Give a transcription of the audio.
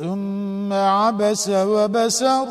ثم عبس وبسر